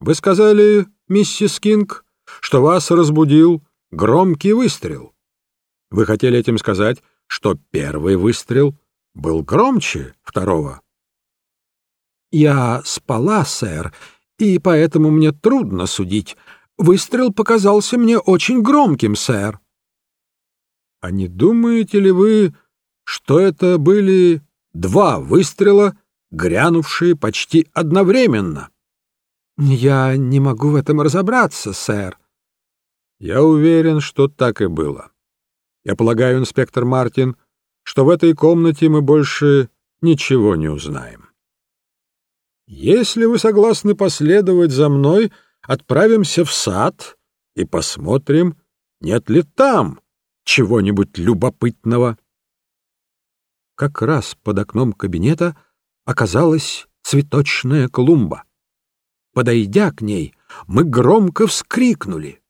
Вы сказали, миссис Кинг, что вас разбудил громкий выстрел. Вы хотели этим сказать, что первый выстрел был громче второго? Я спала, сэр, и поэтому мне трудно судить. Выстрел показался мне очень громким, сэр. А не думаете ли вы, что это были два выстрела, грянувшие почти одновременно? Я не могу в этом разобраться, сэр. Я уверен, что так и было. Я полагаю, инспектор Мартин, что в этой комнате мы больше ничего не узнаем. Если вы согласны последовать за мной, отправимся в сад и посмотрим, нет ли там чего-нибудь любопытного. Как раз под окном кабинета оказалась цветочная клумба. Подойдя к ней, мы громко вскрикнули.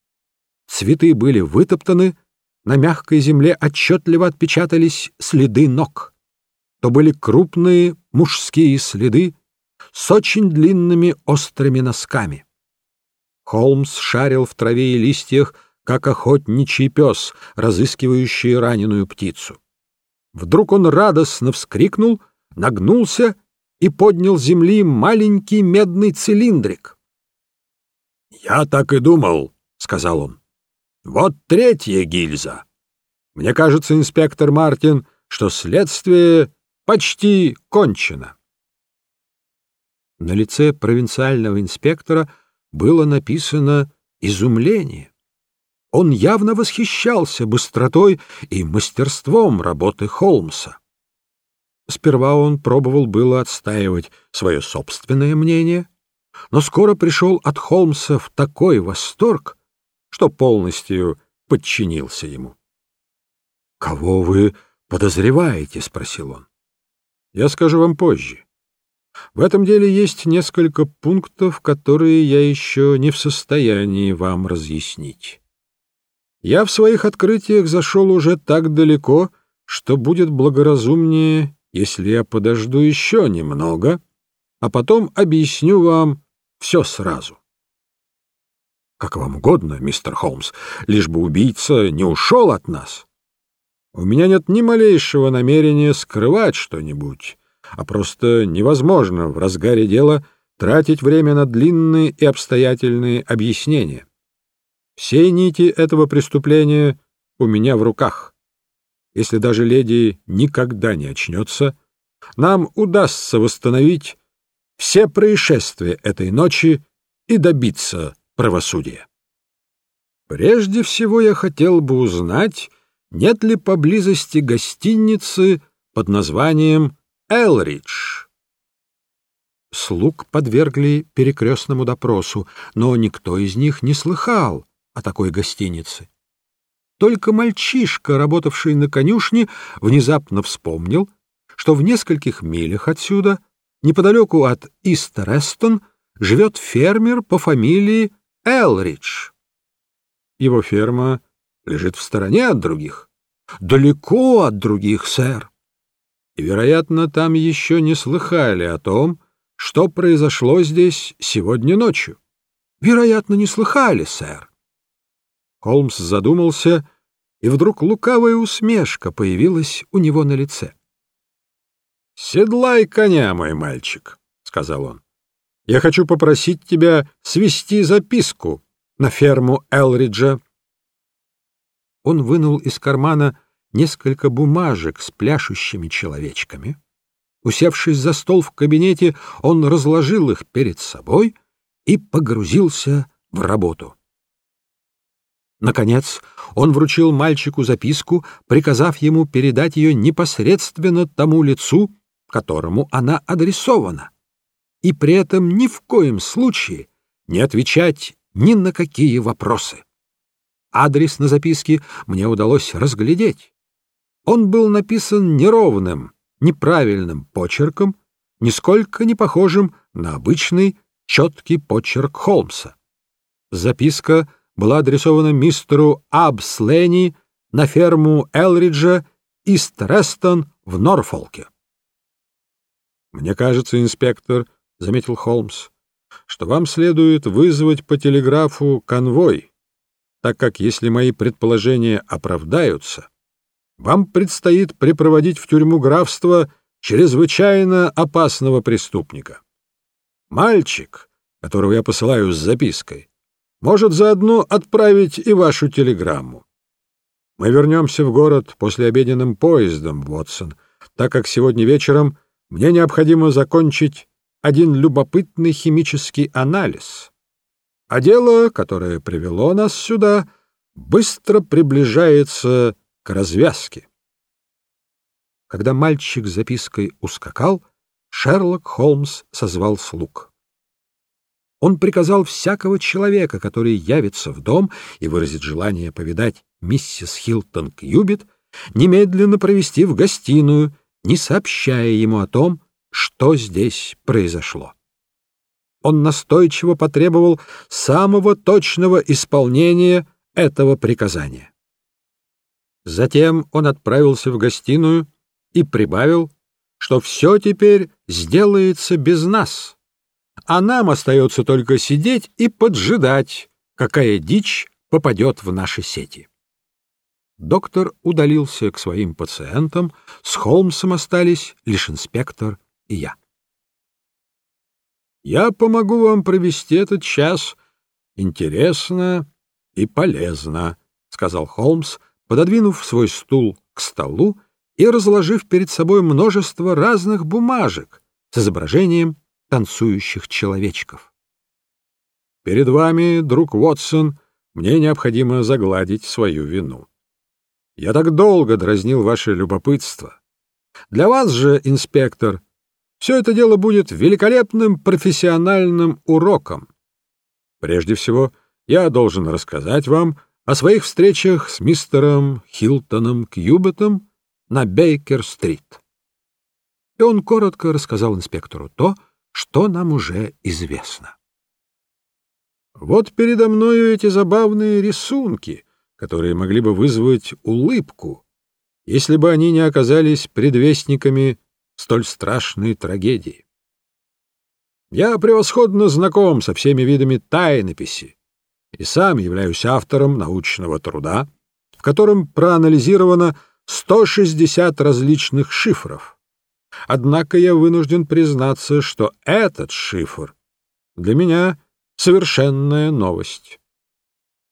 Цветы были вытоптаны, на мягкой земле отчетливо отпечатались следы ног. То были крупные мужские следы с очень длинными острыми носками. Холмс шарил в траве и листьях, как охотничий пес, разыскивающий раненую птицу. Вдруг он радостно вскрикнул, нагнулся и поднял с земли маленький медный цилиндрик. «Я так и думал», — сказал он. «Вот третья гильза. Мне кажется, инспектор Мартин, что следствие почти кончено». На лице провинциального инспектора было написано изумление. Он явно восхищался быстротой и мастерством работы Холмса. Сперва он пробовал было отстаивать свое собственное мнение, но скоро пришел от Холмса в такой восторг, что полностью подчинился ему. — Кого вы подозреваете? — спросил он. — Я скажу вам позже. В этом деле есть несколько пунктов, которые я еще не в состоянии вам разъяснить. Я в своих открытиях зашел уже так далеко, что будет благоразумнее если я подожду еще немного, а потом объясню вам все сразу. Как вам угодно, мистер Холмс, лишь бы убийца не ушел от нас. У меня нет ни малейшего намерения скрывать что-нибудь, а просто невозможно в разгаре дела тратить время на длинные и обстоятельные объяснения. Все нити этого преступления у меня в руках если даже леди никогда не очнется, нам удастся восстановить все происшествия этой ночи и добиться правосудия. Прежде всего я хотел бы узнать, нет ли поблизости гостиницы под названием «Элридж». Слуг подвергли перекрестному допросу, но никто из них не слыхал о такой гостинице. Только мальчишка, работавший на конюшне, внезапно вспомнил, что в нескольких милях отсюда, неподалеку от Истерестон, живет фермер по фамилии Элридж. Его ферма лежит в стороне от других, далеко от других, сэр. И, вероятно, там еще не слыхали о том, что произошло здесь сегодня ночью. Вероятно, не слыхали, сэр. Холмс задумался, и вдруг лукавая усмешка появилась у него на лице. — Седлай коня, мой мальчик, — сказал он. — Я хочу попросить тебя свести записку на ферму Элриджа. Он вынул из кармана несколько бумажек с пляшущими человечками. Усевшись за стол в кабинете, он разложил их перед собой и погрузился в работу. Наконец, он вручил мальчику записку, приказав ему передать ее непосредственно тому лицу, которому она адресована, и при этом ни в коем случае не отвечать ни на какие вопросы. Адрес на записке мне удалось разглядеть. Он был написан неровным, неправильным почерком, нисколько не похожим на обычный четкий почерк Холмса. Записка — была адресована мистеру Абс Ленни на ферму Элриджа Ист-Рестон в Норфолке. «Мне кажется, инспектор, — заметил Холмс, что вам следует вызвать по телеграфу конвой, так как если мои предположения оправдаются, вам предстоит припроводить в тюрьму графства чрезвычайно опасного преступника. Мальчик, которого я посылаю с запиской, может заодно отправить и вашу телеграмму. Мы вернемся в город после обеденным поездом, Вотсон, так как сегодня вечером мне необходимо закончить один любопытный химический анализ. А дело, которое привело нас сюда, быстро приближается к развязке. Когда мальчик с запиской ускакал, Шерлок Холмс созвал слуг. Он приказал всякого человека, который явится в дом и выразит желание повидать миссис Хилтон Кьюбит, немедленно провести в гостиную, не сообщая ему о том, что здесь произошло. Он настойчиво потребовал самого точного исполнения этого приказания. Затем он отправился в гостиную и прибавил, что все теперь сделается без нас, а нам остается только сидеть и поджидать, какая дичь попадет в наши сети. Доктор удалился к своим пациентам, с Холмсом остались лишь инспектор и я. «Я помогу вам провести этот час интересно и полезно», — сказал Холмс, пододвинув свой стул к столу и разложив перед собой множество разных бумажек с изображением танцующих человечков. «Перед вами, друг Уотсон, мне необходимо загладить свою вину. Я так долго дразнил ваше любопытство. Для вас же, инспектор, все это дело будет великолепным профессиональным уроком. Прежде всего, я должен рассказать вам о своих встречах с мистером Хилтоном Кьюбетом на Бейкер-стрит. И он коротко рассказал инспектору то, что нам уже известно. Вот передо мною эти забавные рисунки, которые могли бы вызвать улыбку, если бы они не оказались предвестниками столь страшной трагедии. Я превосходно знаком со всеми видами тайнописи и сам являюсь автором научного труда, в котором проанализировано 160 различных шифров. Однако я вынужден признаться, что этот шифр для меня совершенная новость.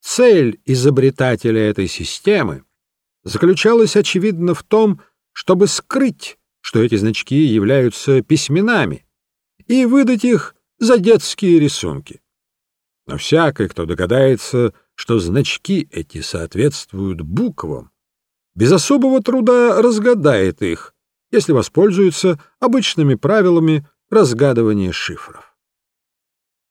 Цель изобретателя этой системы заключалась, очевидно, в том, чтобы скрыть, что эти значки являются письменами, и выдать их за детские рисунки. Но всякий, кто догадается, что значки эти соответствуют буквам, без особого труда разгадает их, если воспользуется обычными правилами разгадывания шифров.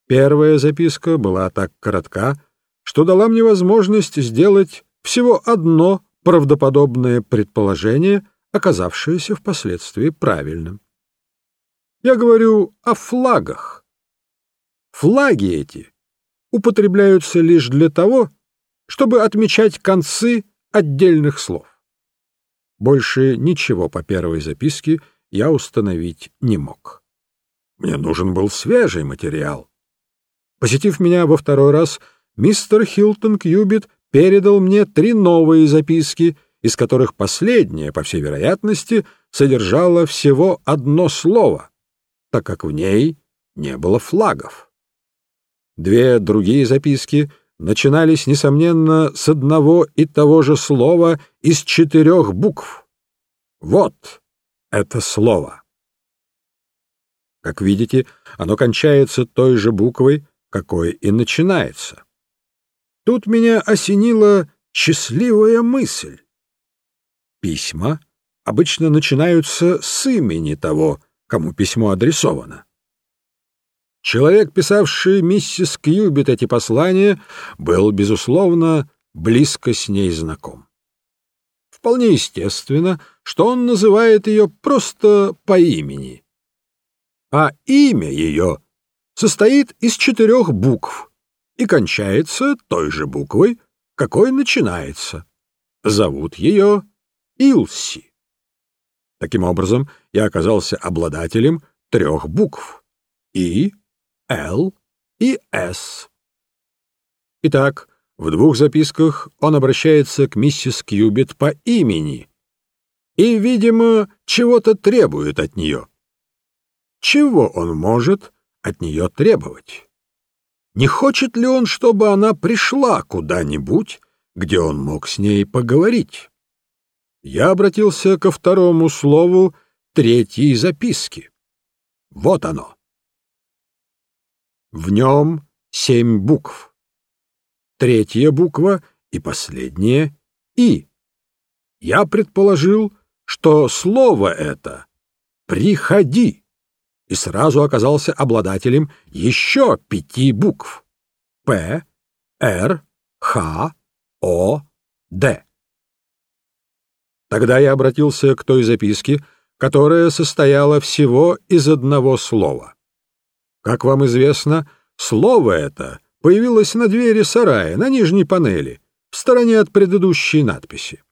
Первая записка была так коротка, что дала мне возможность сделать всего одно правдоподобное предположение, оказавшееся впоследствии правильным. Я говорю о флагах. Флаги эти употребляются лишь для того, чтобы отмечать концы отдельных слов. Больше ничего по первой записке я установить не мог. Мне нужен был свежий материал. Посетив меня во второй раз, мистер Хилтон Кьюбит передал мне три новые записки, из которых последняя, по всей вероятности, содержала всего одно слово, так как в ней не было флагов. Две другие записки — начинались, несомненно, с одного и того же слова из четырех букв. Вот это слово. Как видите, оно кончается той же буквой, какой и начинается. Тут меня осенила счастливая мысль. Письма обычно начинаются с имени того, кому письмо адресовано. Человек, писавший миссис Кьюбит эти послания, был, безусловно, близко с ней знаком. Вполне естественно, что он называет ее просто по имени. А имя ее состоит из четырех букв и кончается той же буквой, какой начинается. Зовут ее Илси. Таким образом, я оказался обладателем трех букв — И, Л и С. Итак, в двух записках он обращается к миссис Кьюбит по имени и, видимо, чего-то требует от нее. Чего он может от нее требовать? Не хочет ли он, чтобы она пришла куда-нибудь, где он мог с ней поговорить? Я обратился ко второму слову третьей записки. Вот оно. В нем семь букв. Третья буква и последняя — «и». Я предположил, что слово это «приходи» и сразу оказался обладателем еще пяти букв — «п», «р», «х», «о», «д». Тогда я обратился к той записке, которая состояла всего из одного слова. Как вам известно, слово это появилось на двери сарая, на нижней панели, в стороне от предыдущей надписи.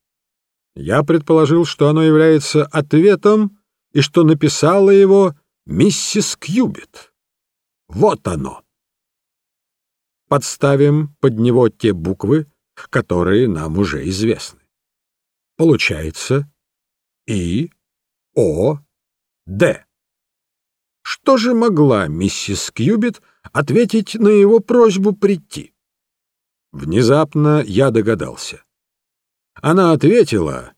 Я предположил, что оно является ответом и что написала его миссис Кьюбит. Вот оно. Подставим под него те буквы, которые нам уже известны. Получается И, О, Д. Что же могла миссис Кьюбит ответить на его просьбу прийти? Внезапно я догадался. Она ответила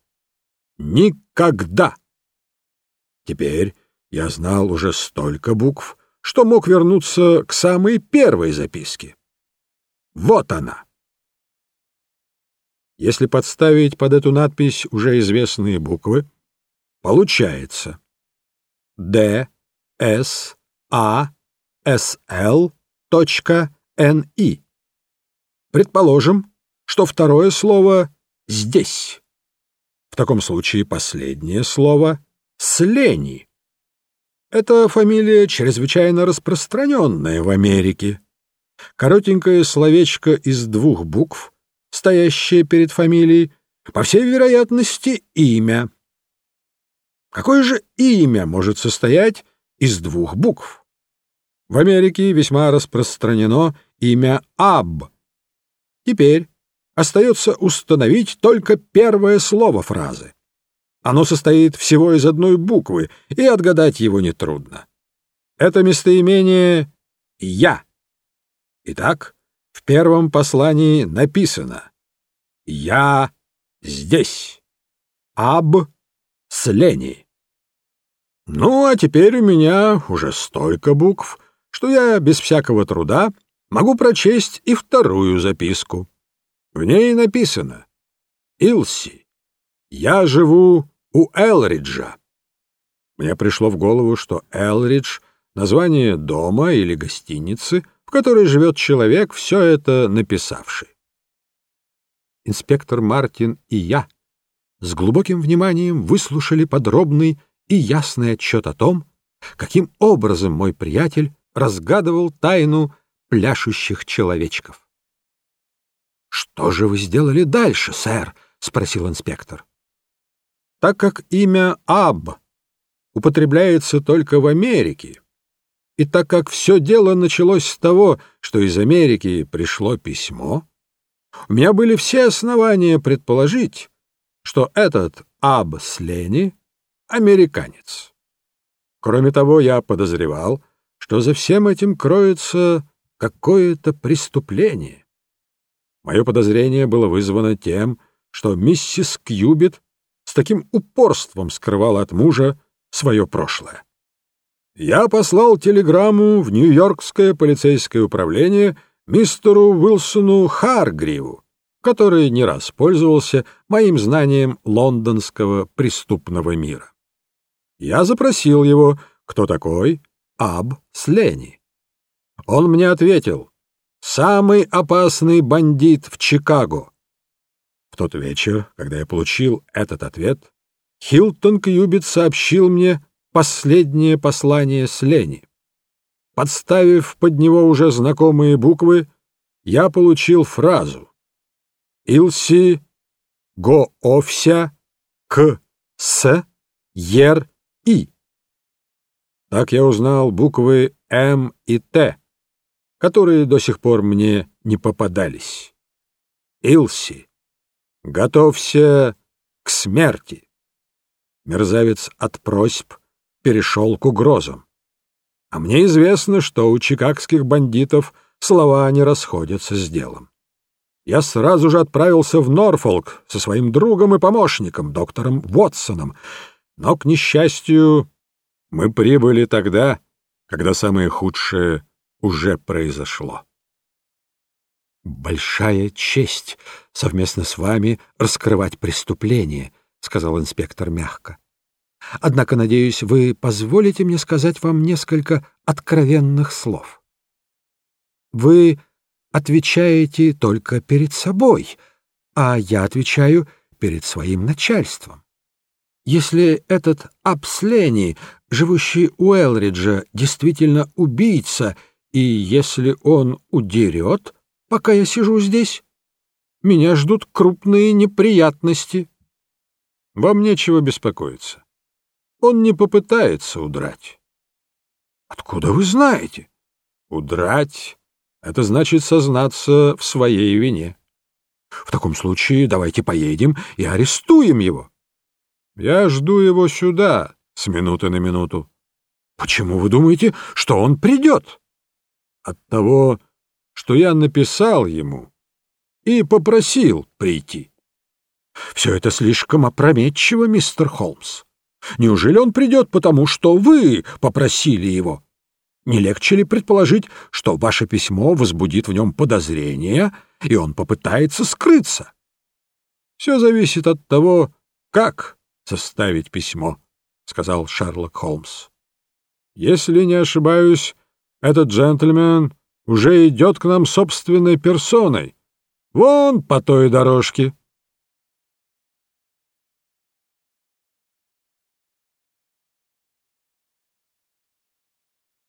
«Никогда». Теперь я знал уже столько букв, что мог вернуться к самой первой записке. Вот она. Если подставить под эту надпись уже известные буквы, получается A, S, L, N, I. Предположим, что второе слово «здесь». В таком случае последнее слово «слени». Это фамилия чрезвычайно распространенная в Америке. Коротенькое словечко из двух букв — стоящее перед фамилией, по всей вероятности, имя. Какое же имя может состоять из двух букв? В Америке весьма распространено имя Аб. Теперь остается установить только первое слово фразы. Оно состоит всего из одной буквы, и отгадать его нетрудно. Это местоимение «я». Итак, в первом послании написано «Я здесь. Аб Слени». Ну, а теперь у меня уже столько букв, что я без всякого труда могу прочесть и вторую записку. В ней написано «Илси, я живу у Элриджа». Мне пришло в голову, что Элридж — название дома или гостиницы — в которой живет человек, все это написавший. Инспектор Мартин и я с глубоким вниманием выслушали подробный и ясный отчет о том, каким образом мой приятель разгадывал тайну пляшущих человечков. — Что же вы сделали дальше, сэр? — спросил инспектор. — Так как имя Аб употребляется только в Америке, и так как все дело началось с того, что из Америки пришло письмо, у меня были все основания предположить, что этот Аб Слени — американец. Кроме того, я подозревал, что за всем этим кроется какое-то преступление. Мое подозрение было вызвано тем, что миссис Кьюбит с таким упорством скрывала от мужа свое прошлое я послал телеграмму в Нью-Йоркское полицейское управление мистеру Уилсону Харгриву, который не раз пользовался моим знанием лондонского преступного мира. Я запросил его, кто такой Аб Слени. Он мне ответил, самый опасный бандит в Чикаго. В тот вечер, когда я получил этот ответ, Хилтон Кьюбит сообщил мне последнее послание с Лени. Подставив под него уже знакомые буквы, я получил фразу «Илси го овся к с ер и». Так я узнал буквы М и Т которые до сих пор мне не попадались. Илси, готовься к смерти. Мерзавец от просьб перешел к угрозам. А мне известно, что у чикагских бандитов слова не расходятся с делом. Я сразу же отправился в Норфолк со своим другом и помощником, доктором Вотсоном, но, к несчастью, мы прибыли тогда, когда самое худшее уже произошло. «Большая честь совместно с вами раскрывать преступление», — сказал инспектор мягко. «Однако, надеюсь, вы позволите мне сказать вам несколько откровенных слов. Вы отвечаете только перед собой, а я отвечаю перед своим начальством. Если этот Апслени, живущий у Элриджа, действительно убийца, и если он удерет, пока я сижу здесь, меня ждут крупные неприятности. Вам нечего беспокоиться. Он не попытается удрать. Откуда вы знаете? Удрать — это значит сознаться в своей вине. В таком случае давайте поедем и арестуем его. Я жду его сюда с минуты на минуту. Почему вы думаете, что он придет? От того, что я написал ему и попросил прийти. Все это слишком опрометчиво, мистер Холмс. Неужели он придет потому, что вы попросили его? Не легче ли предположить, что ваше письмо возбудит в нем подозрения, и он попытается скрыться? Все зависит от того, как составить письмо, — сказал Шерлок Холмс. Если не ошибаюсь, этот джентльмен уже идет к нам собственной персоной. Вон по той дорожке.